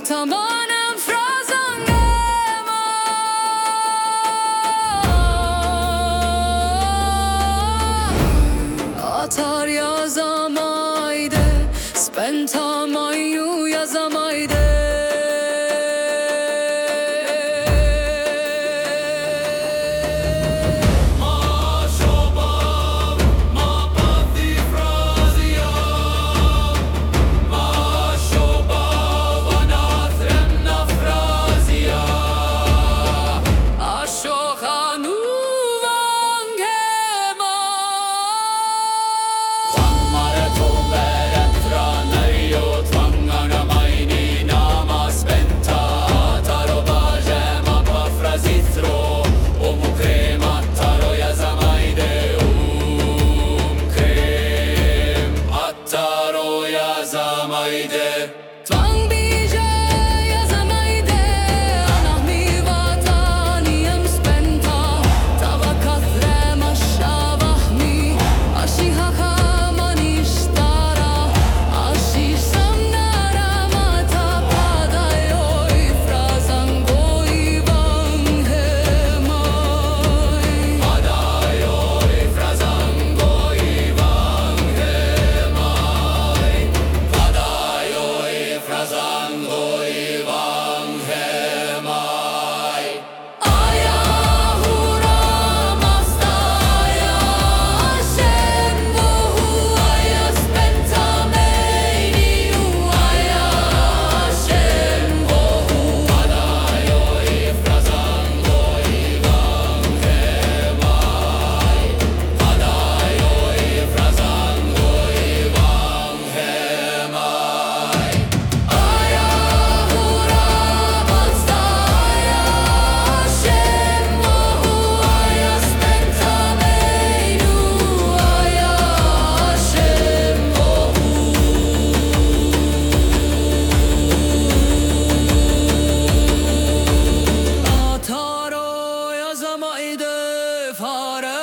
Angrytomanem frazangema Atar yazamaydı Spentamayı yazamaydı Ashokanu for.